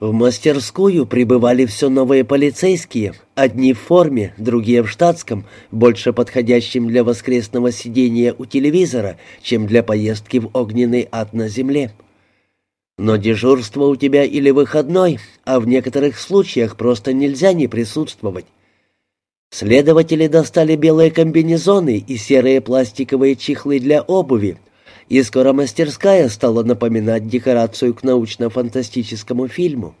В мастерскую прибывали все новые полицейские, одни в форме, другие в штатском, больше подходящим для воскресного сидения у телевизора, чем для поездки в огненный ад на земле. Но дежурство у тебя или выходной, а в некоторых случаях просто нельзя не присутствовать. Следователи достали белые комбинезоны и серые пластиковые чехлы для обуви, и скоро мастерская стала напоминать декорацию к научно-фантастическому фильму.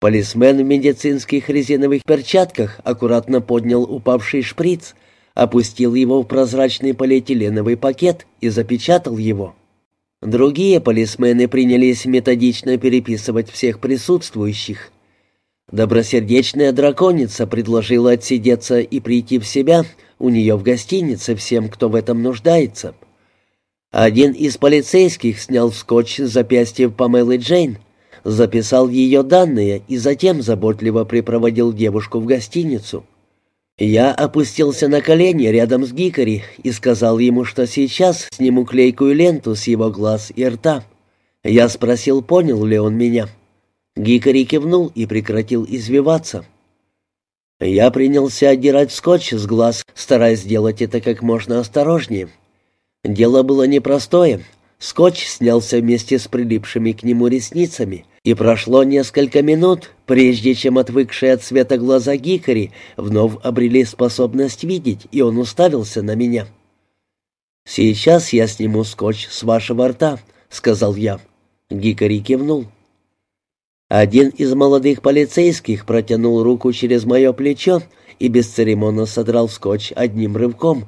Полисмен в медицинских резиновых перчатках аккуратно поднял упавший шприц, опустил его в прозрачный полиэтиленовый пакет и запечатал его. Другие полисмены принялись методично переписывать всех присутствующих. Добросердечная драконица предложила отсидеться и прийти в себя у нее в гостинице всем, кто в этом нуждается — один из полицейских снял скотч с запястья Памелы Джейн, записал ее данные и затем заботливо припроводил девушку в гостиницу. Я опустился на колени рядом с Гикари и сказал ему, что сейчас сниму клейкую ленту с его глаз и рта. Я спросил, понял ли он меня. Гикари кивнул и прекратил извиваться. Я принялся отдирать скотч с глаз, стараясь сделать это как можно осторожнее. Дело было непростое. Скотч снялся вместе с прилипшими к нему ресницами, и прошло несколько минут, прежде чем отвыкшие от света глаза Гикари вновь обрели способность видеть, и он уставился на меня. «Сейчас я сниму скотч с вашего рта», — сказал я. Гикари кивнул. Один из молодых полицейских протянул руку через мое плечо и бесцеремонно содрал скотч одним рывком.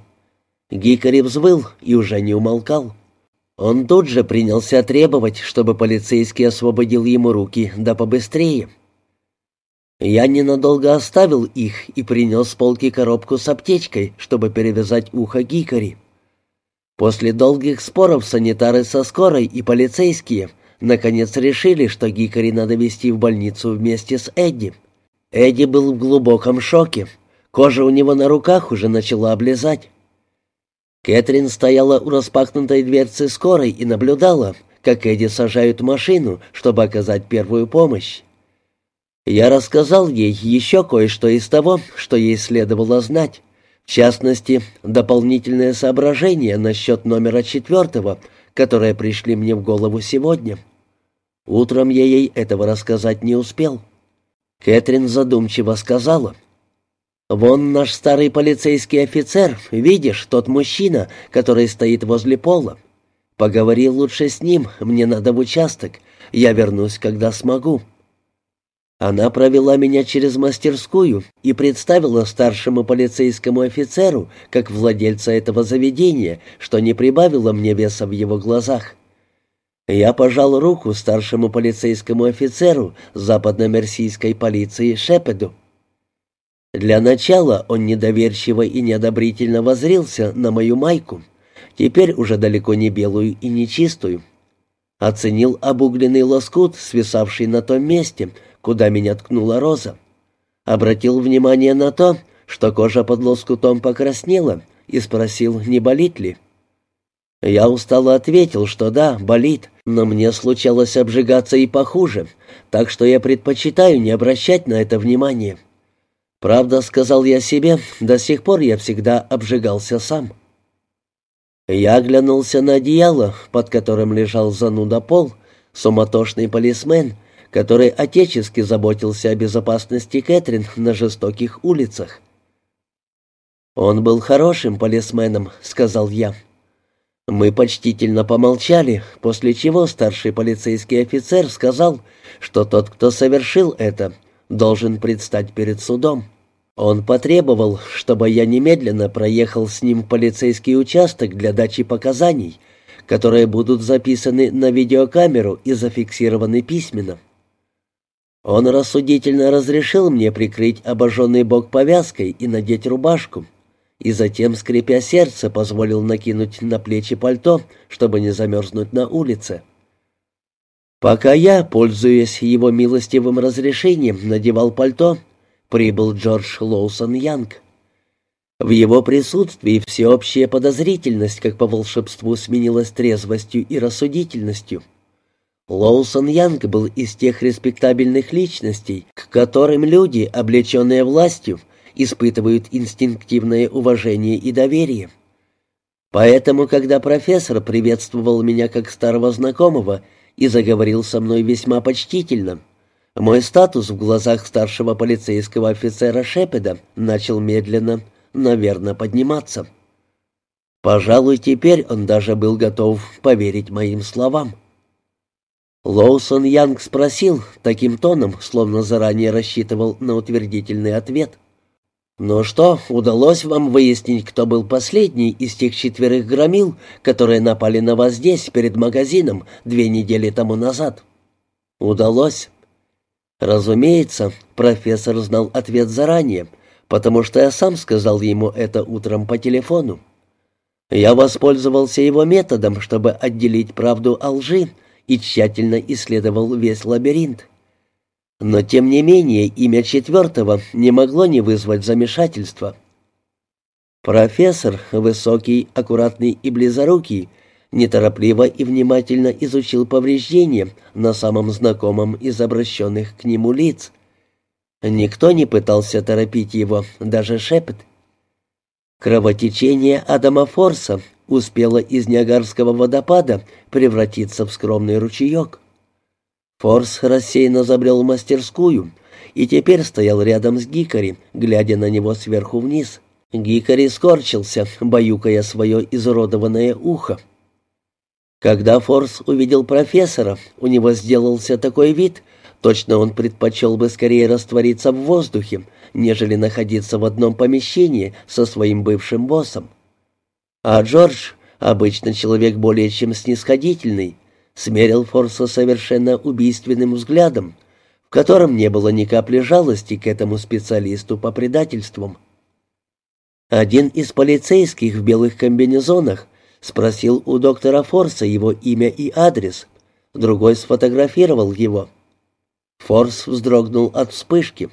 Гикари взвыл и уже не умолкал. Он тут же принялся требовать, чтобы полицейский освободил ему руки, да побыстрее. Я ненадолго оставил их и принес с полки коробку с аптечкой, чтобы перевязать ухо Гикари. После долгих споров санитары со скорой и полицейские наконец решили, что Гикари надо везти в больницу вместе с Эдди. Эдди был в глубоком шоке. Кожа у него на руках уже начала облезать. Кэтрин стояла у распахнутой дверцы скорой и наблюдала, как Эдди сажают машину, чтобы оказать первую помощь. Я рассказал ей еще кое-что из того, что ей следовало знать. В частности, дополнительные соображения насчет номера четвертого, которые пришли мне в голову сегодня. Утром я ей этого рассказать не успел. Кэтрин задумчиво сказала — «Вон наш старый полицейский офицер, видишь, тот мужчина, который стоит возле пола. Поговори лучше с ним, мне надо в участок. Я вернусь, когда смогу». Она провела меня через мастерскую и представила старшему полицейскому офицеру как владельца этого заведения, что не прибавило мне веса в его глазах. Я пожал руку старшему полицейскому офицеру западно-мерсийской полиции Шепеду. Для начала он недоверчиво и неодобрительно возрился на мою майку, теперь уже далеко не белую и не чистую. Оценил обугленный лоскут, свисавший на том месте, куда меня ткнула роза. Обратил внимание на то, что кожа под лоскутом покраснела, и спросил, не болит ли. Я устало ответил, что да, болит, но мне случалось обжигаться и похуже, так что я предпочитаю не обращать на это внимания. Правда, сказал я себе, до сих пор я всегда обжигался сам. Я оглянулся на одеяло, под которым лежал зануда пол, суматошный полисмен, который отечески заботился о безопасности Кэтрин на жестоких улицах. «Он был хорошим полисменом», — сказал я. Мы почтительно помолчали, после чего старший полицейский офицер сказал, что тот, кто совершил это, — должен предстать перед судом. Он потребовал, чтобы я немедленно проехал с ним в полицейский участок для дачи показаний, которые будут записаны на видеокамеру и зафиксированы письменно. Он рассудительно разрешил мне прикрыть обожженный бок повязкой и надеть рубашку, и затем, скрипя сердце, позволил накинуть на плечи пальто, чтобы не замерзнуть на улице. Пока я, пользуясь его милостивым разрешением, надевал пальто, прибыл Джордж Лоусон Янг. В его присутствии всеобщая подозрительность, как по волшебству, сменилась трезвостью и рассудительностью. Лоусон Янг был из тех респектабельных личностей, к которым люди, облеченные властью, испытывают инстинктивное уважение и доверие. Поэтому, когда профессор приветствовал меня как старого знакомого и заговорил со мной весьма почтительно, мой статус в глазах старшего полицейского офицера Шепеда начал медленно, наверное, подниматься. Пожалуй, теперь он даже был готов поверить моим словам. Лоусон Янг спросил таким тоном, словно заранее рассчитывал на утвердительный ответ. «Ну что, удалось вам выяснить, кто был последний из тех четверых громил, которые напали на вас здесь, перед магазином, две недели тому назад?» «Удалось». Разумеется, профессор знал ответ заранее, потому что я сам сказал ему это утром по телефону. Я воспользовался его методом, чтобы отделить правду от лжи, и тщательно исследовал весь лабиринт. Но, тем не менее, имя четвертого не могло не вызвать замешательства. Профессор, высокий, аккуратный и близорукий, неторопливо и внимательно изучил повреждения на самом знакомом из обращенных к нему лиц. Никто не пытался торопить его, даже шепот. Кровотечение Адама Форса успела из Ниагарского водопада превратиться в скромный ручеек. Форс рассеянно забрел в мастерскую и теперь стоял рядом с Гикари, глядя на него сверху вниз. Гикари скорчился, баюкая свое изуродованное ухо. Когда Форс увидел профессора, у него сделался такой вид, точно он предпочел бы скорее раствориться в воздухе, нежели находиться в одном помещении со своим бывшим боссом. А Джордж, обычно человек более чем снисходительный, смерил Форса совершенно убийственным взглядом, в котором не было ни капли жалости к этому специалисту по предательствам. Один из полицейских в белых комбинезонах спросил у доктора Форса его имя и адрес, другой сфотографировал его. Форс вздрогнул от вспышки.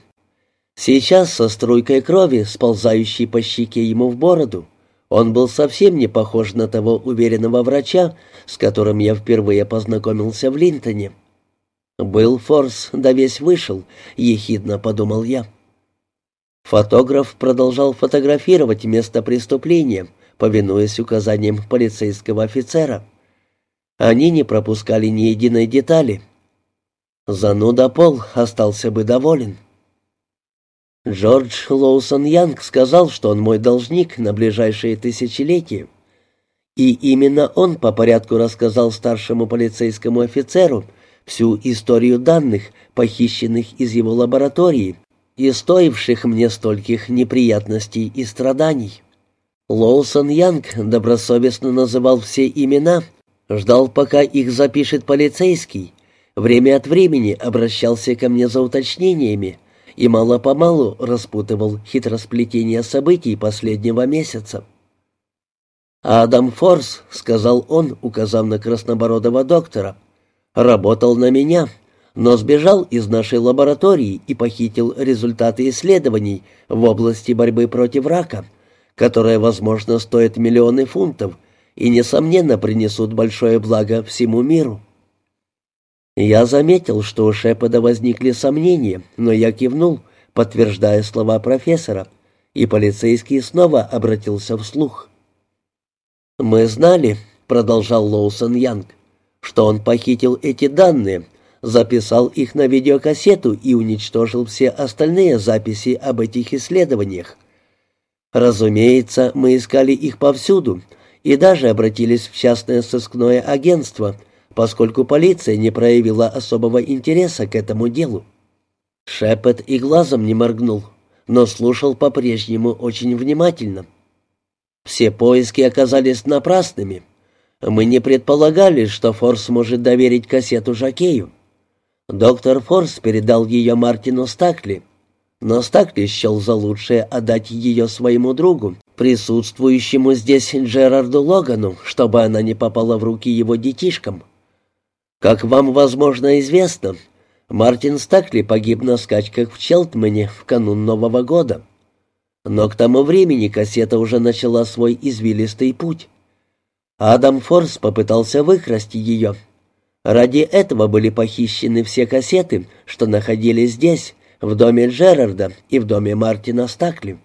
Сейчас со струйкой крови, сползающей по щеке ему в бороду, он был совсем не похож на того уверенного врача, с которым я впервые познакомился в Линтоне. «Был форс, да весь вышел», — ехидно подумал я. Фотограф продолжал фотографировать место преступления, повинуясь указаниям полицейского офицера. Они не пропускали ни единой детали. Зануда Пол остался бы доволен. Джордж Лоусон Янг сказал, что он мой должник на ближайшие тысячелетия. И именно он по порядку рассказал старшему полицейскому офицеру всю историю данных, похищенных из его лаборатории и стоивших мне стольких неприятностей и страданий. Лоусон Янг добросовестно называл все имена, ждал, пока их запишет полицейский, время от времени обращался ко мне за уточнениями, и мало-помалу распутывал хитросплетение событий последнего месяца. «Адам Форс», — сказал он, указав на краснобородого доктора, — «работал на меня, но сбежал из нашей лаборатории и похитил результаты исследований в области борьбы против рака, которые, возможно, стоят миллионы фунтов и, несомненно, принесут большое благо всему миру». Я заметил, что у Шепода возникли сомнения, но я кивнул, подтверждая слова профессора, и полицейский снова обратился вслух. «Мы знали», — продолжал Лоусон Янг, «что он похитил эти данные, записал их на видеокассету и уничтожил все остальные записи об этих исследованиях. Разумеется, мы искали их повсюду и даже обратились в частное сыскное агентство — поскольку полиция не проявила особого интереса к этому делу. Шепот и глазом не моргнул, но слушал по-прежнему очень внимательно. Все поиски оказались напрасными. Мы не предполагали, что Форс может доверить кассету Жакею. Доктор Форс передал ее Мартину Стакли, но Стакли счел за лучшее отдать ее своему другу, присутствующему здесь Джерарду Логану, чтобы она не попала в руки его детишкам. Как вам, возможно, известно, Мартин Стакли погиб на скачках в Челтмане в канун Нового года. Но к тому времени кассета уже начала свой извилистый путь. Адам Форс попытался выкрасть ее. Ради этого были похищены все кассеты, что находились здесь, в доме Джерарда и в доме Мартина Стакли.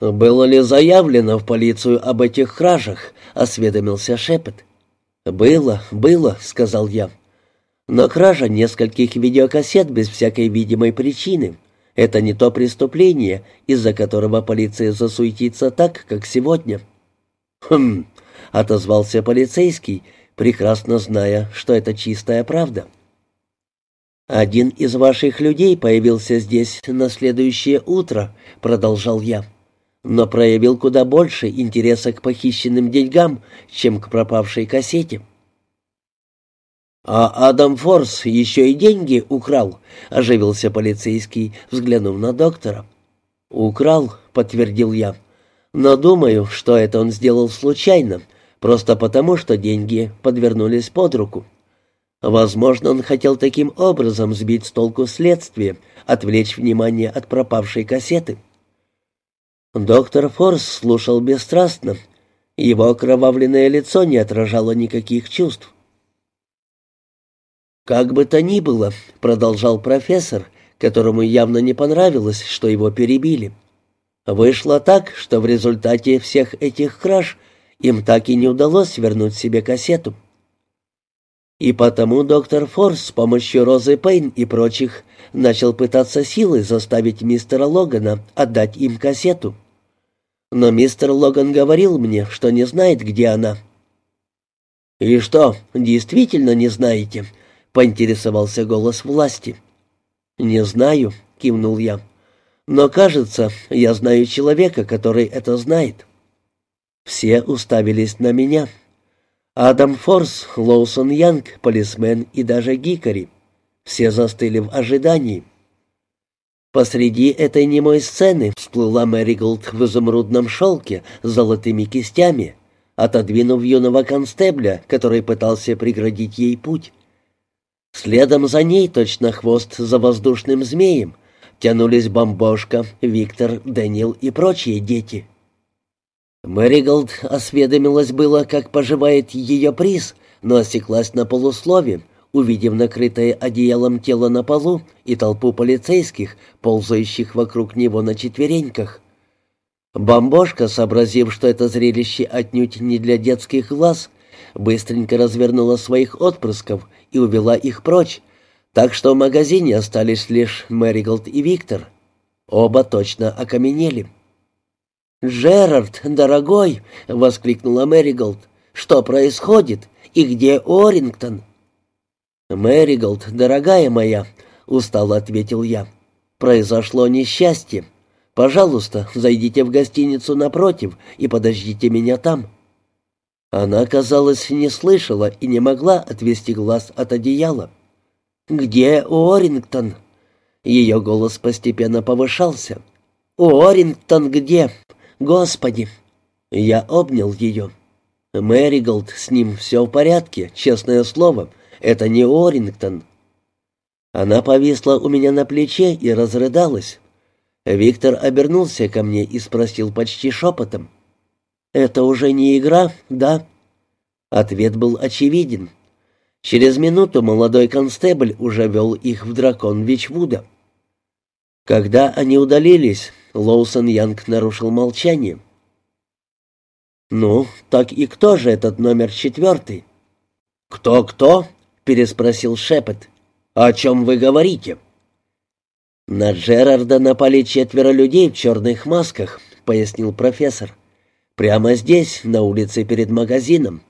«Было ли заявлено в полицию об этих кражах?» — осведомился Шепет. «Было, было», — сказал я. «Но кража нескольких видеокассет без всякой видимой причины — это не то преступление, из-за которого полиция засуетится так, как сегодня». «Хм», — отозвался полицейский, прекрасно зная, что это чистая правда. «Один из ваших людей появился здесь на следующее утро», — продолжал я, «но проявил куда больше интереса к похищенным деньгам, чем к пропавшей кассете». «А Адам Форс еще и деньги украл», — оживился полицейский, взглянув на доктора. «Украл», — подтвердил я, — «но думаю, что это он сделал случайно, просто потому, что деньги подвернулись под руку». Возможно, он хотел таким образом сбить с толку следствие, отвлечь внимание от пропавшей кассеты. Доктор Форс слушал бесстрастно. Его окровавленное лицо не отражало никаких чувств. «Как бы то ни было», — продолжал профессор, которому явно не понравилось, что его перебили. «Вышло так, что в результате всех этих краж им так и не удалось вернуть себе кассету». И потому доктор Форс с помощью Розы Пейн и прочих начал пытаться силой заставить мистера Логана отдать им кассету. Но мистер Логан говорил мне, что не знает, где она. «И что, действительно не знаете?» — поинтересовался голос власти. «Не знаю», — кивнул я. «Но, кажется, я знаю человека, который это знает». Все уставились на меня. Адам Форс, Лоусон Янг, полисмен и даже Гикари. Все застыли в ожидании. Посреди этой немой сцены всплыла Мэриголд в изумрудном шелке с золотыми кистями, отодвинув юного констебля, который пытался преградить ей путь. Следом за ней, точно хвост за воздушным змеем, тянулись Бомбошка, Виктор, Дэниел и прочие дети — Мэриголд осведомилась было, как поживает ее приз, но осеклась на полуслове, увидев накрытое одеялом тело на полу и толпу полицейских, ползающих вокруг него на четвереньках. Бомбошка, сообразив, что это зрелище отнюдь не для детских глаз, быстренько развернула своих отпрысков и увела их прочь, так что в магазине остались лишь Мэриголд и Виктор. Оба точно окаменели. «Джерард, дорогой!» — воскликнула Мэриголд. «Что происходит? И где Орингтон?» «Мэриголд, дорогая моя!» — устало ответил я. «Произошло несчастье. Пожалуйста, зайдите в гостиницу напротив и подождите меня там». Она, казалось, не слышала и не могла отвести глаз от одеяла. «Где Орингтон?» Ее голос постепенно повышался. «Орингтон где? Господи!» Я обнял ее. «Мэриголд, с ним все в порядке, честное слово. Это не Орингтон». Она повисла у меня на плече и разрыдалась. Виктор обернулся ко мне и спросил почти шепотом. «Это уже не игра, да?» Ответ был очевиден. Через минуту молодой констебль уже вел их в дракон Вичвуда. Когда они удалились, Лоусон Янг нарушил молчание. «Ну, так и кто же этот номер четвертый?» «Кто-кто?» — переспросил Шепет. «О чем вы говорите?» «На Джерарда напали четверо людей в черных масках», — пояснил профессор. «Прямо здесь, на улице перед магазином.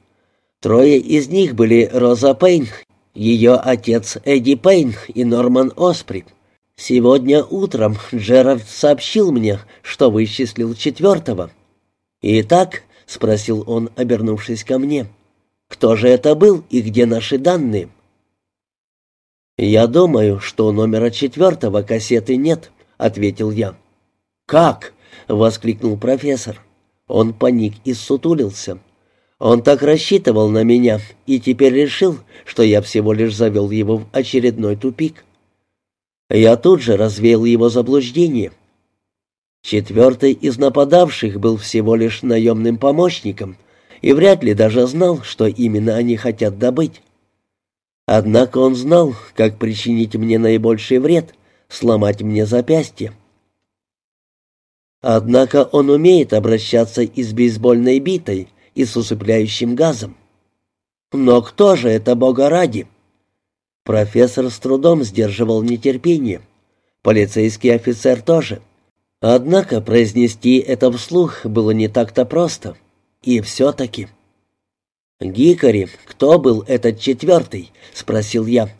Трое из них были Роза Пейн, ее отец Эдди Пейн и Норман Оспри. «Сегодня утром Джерард сообщил мне, что вычислил четвертого». «Итак?» — спросил он, обернувшись ко мне. «Кто же это был и где наши данные?» «Я думаю, что номера четвертого кассеты нет», — ответил я. «Как?» — воскликнул профессор. Он паник и сутулился. Он так рассчитывал на меня и теперь решил, что я всего лишь завел его в очередной тупик. Я тут же развеял его заблуждение. Четвертый из нападавших был всего лишь наемным помощником и вряд ли даже знал, что именно они хотят добыть. Однако он знал, как причинить мне наибольший вред, сломать мне запястье. Однако он умеет обращаться и с бейсбольной битой, и с усыпляющим газом. Но кто же это, бога ради? Профессор с трудом сдерживал нетерпение. Полицейский офицер тоже. Однако произнести это вслух было не так-то просто. И все-таки... «Гикари, кто был этот четвертый?» — спросил я.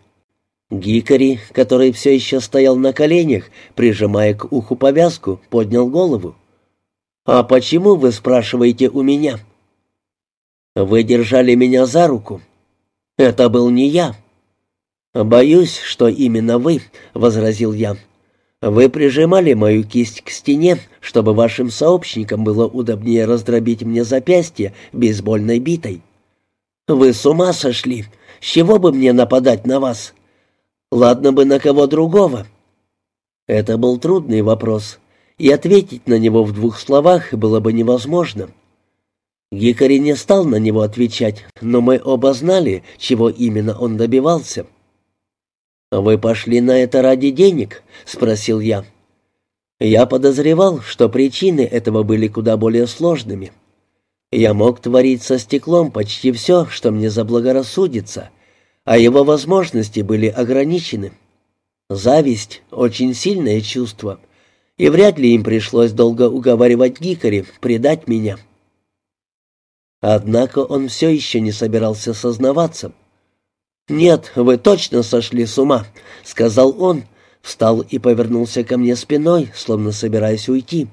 Гикари, который все еще стоял на коленях, прижимая к уху повязку, поднял голову. «А почему вы спрашиваете у меня?» «Вы держали меня за руку». «Это был не я». «Боюсь, что именно вы», — возразил я. «Вы прижимали мою кисть к стене, чтобы вашим сообщникам было удобнее раздробить мне запястье бейсбольной битой». «Вы с ума сошли! С чего бы мне нападать на вас? Ладно бы на кого другого». Это был трудный вопрос, и ответить на него в двух словах было бы невозможно. Гикари не стал на него отвечать, но мы оба знали, чего именно он добивался. «Вы пошли на это ради денег?» — спросил я. Я подозревал, что причины этого были куда более сложными. Я мог творить со стеклом почти все, что мне заблагорассудится, а его возможности были ограничены. Зависть — очень сильное чувство, и вряд ли им пришлось долго уговаривать Гикари предать меня. Однако он все еще не собирался сознаваться. «Нет, вы точно сошли с ума», — сказал он, встал и повернулся ко мне спиной, словно собираясь уйти.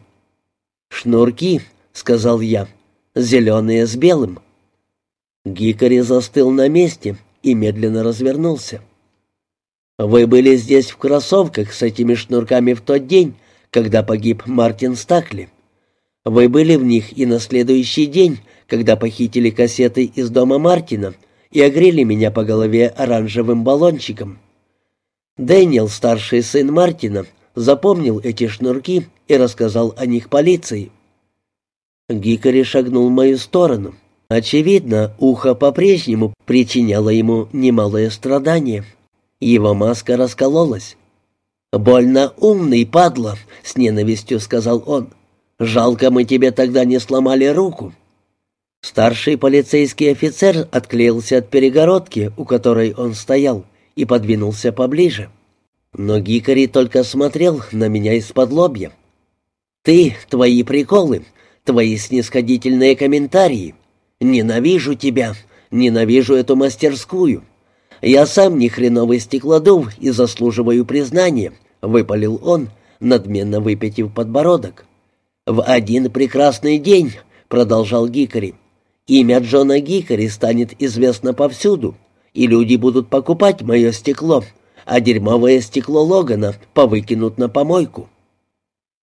«Шнурки», — сказал я, — «зеленые с белым». Гикари застыл на месте и медленно развернулся. «Вы были здесь в кроссовках с этими шнурками в тот день, когда погиб Мартин Стакли. Вы были в них и на следующий день, когда похитили кассеты из дома Мартина и огрели меня по голове оранжевым баллончиком. Дэниел, старший сын Мартина, запомнил эти шнурки и рассказал о них полиции. Гикари шагнул в мою сторону. Очевидно, ухо по-прежнему причиняло ему немалое страдание. Его маска раскололась. «Больно умный, падла», — с ненавистью сказал он. «Жалко, мы тебе тогда не сломали руку». Старший полицейский офицер отклеился от перегородки, у которой он стоял, и подвинулся поближе. Но Гикари только смотрел на меня из-под лобья. «Ты, твои приколы, твои снисходительные комментарии. Ненавижу тебя, ненавижу эту мастерскую. Я сам не хреновый стеклодув и заслуживаю признания», — выпалил он, надменно выпятив подбородок. «В один прекрасный день», — продолжал Гикари, — Имя Джона Гикари станет известно повсюду, и люди будут покупать мое стекло, а дерьмовое стекло Логана повыкинут на помойку.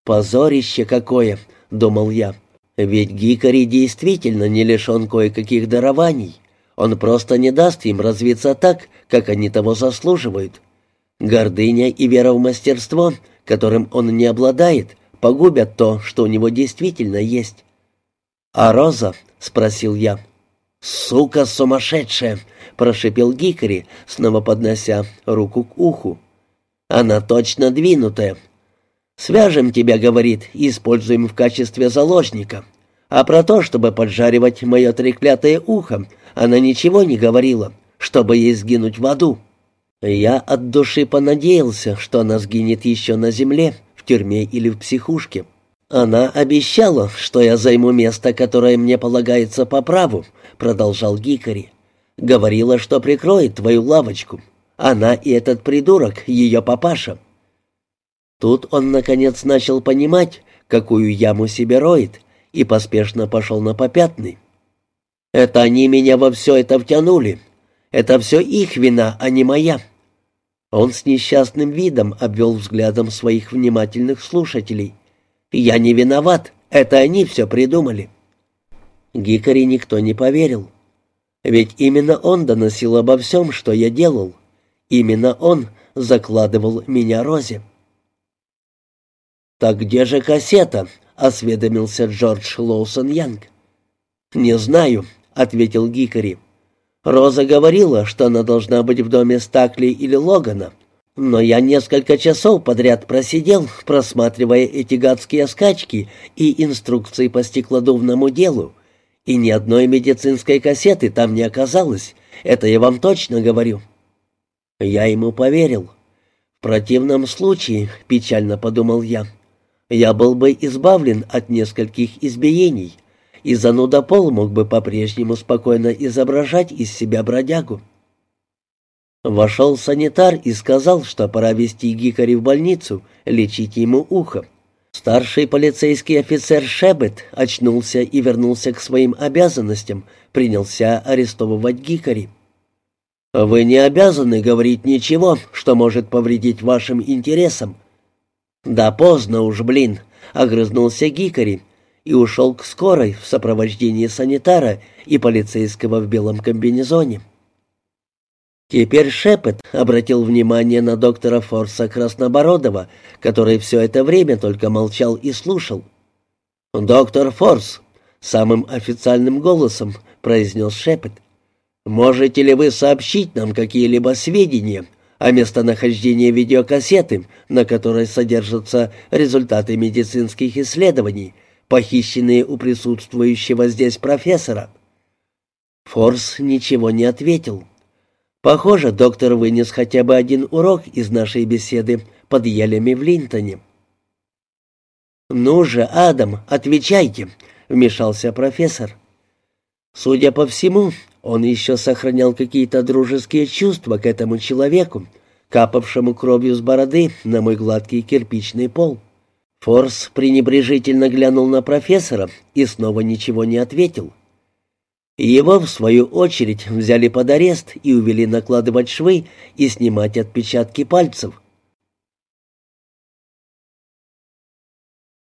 «Позорище какое!» — думал я. «Ведь Гикари действительно не лишен кое-каких дарований. Он просто не даст им развиться так, как они того заслуживают. Гордыня и вера в мастерство, которым он не обладает, погубят то, что у него действительно есть. А Роза — спросил я. «Сука сумасшедшая!» — прошипел Гикари, снова поднося руку к уху. «Она точно двинутая. Свяжем тебя, — говорит, — и используем в качестве заложника. А про то, чтобы поджаривать мое треклятое ухо, она ничего не говорила, чтобы ей сгинуть в аду». Я от души понадеялся, что она сгинет еще на земле, в тюрьме или в психушке. «Она обещала, что я займу место, которое мне полагается по праву», — продолжал Гикари. «Говорила, что прикроет твою лавочку. Она и этот придурок, ее папаша». Тут он, наконец, начал понимать, какую яму себе роет, и поспешно пошел на попятный. «Это они меня во все это втянули. Это все их вина, а не моя». Он с несчастным видом обвел взглядом своих внимательных слушателей. Я не виноват, это они все придумали». Гикари никто не поверил. Ведь именно он доносил обо всем, что я делал. Именно он закладывал меня Розе. «Так где же кассета?» — осведомился Джордж Лоусон Янг. «Не знаю», — ответил Гикари. Роза говорила, что она должна быть в доме Стакли или Логана. Но я несколько часов подряд просидел, просматривая эти гадские скачки и инструкции по стеклодувному делу. И ни одной медицинской кассеты там не оказалось. Это я вам точно говорю. Я ему поверил. В противном случае, печально подумал я, я был бы избавлен от нескольких избиений, и зануда Пол мог бы по-прежнему спокойно изображать из себя бродягу. Вошел санитар и сказал, что пора везти Гикари в больницу, лечить ему ухо. Старший полицейский офицер Шебет очнулся и вернулся к своим обязанностям, принялся арестовывать Гикари. «Вы не обязаны говорить ничего, что может повредить вашим интересам». «Да поздно уж, блин», — огрызнулся Гикари и ушел к скорой в сопровождении санитара и полицейского в белом комбинезоне. Теперь Шепет обратил внимание на доктора Форса Краснобородова, который все это время только молчал и слушал. «Доктор Форс», — самым официальным голосом произнес Шепет, «можете ли вы сообщить нам какие-либо сведения о местонахождении видеокассеты, на которой содержатся результаты медицинских исследований, похищенные у присутствующего здесь профессора?» Форс ничего не ответил. Похоже, доктор вынес хотя бы один урок из нашей беседы под елями в Линтоне. «Ну же, Адам, отвечайте», — вмешался профессор. Судя по всему, он еще сохранял какие-то дружеские чувства к этому человеку, капавшему кровью с бороды на мой гладкий кирпичный пол. Форс пренебрежительно глянул на профессора и снова ничего не ответил. Его, в свою очередь, взяли под арест и увели накладывать швы и снимать отпечатки пальцев.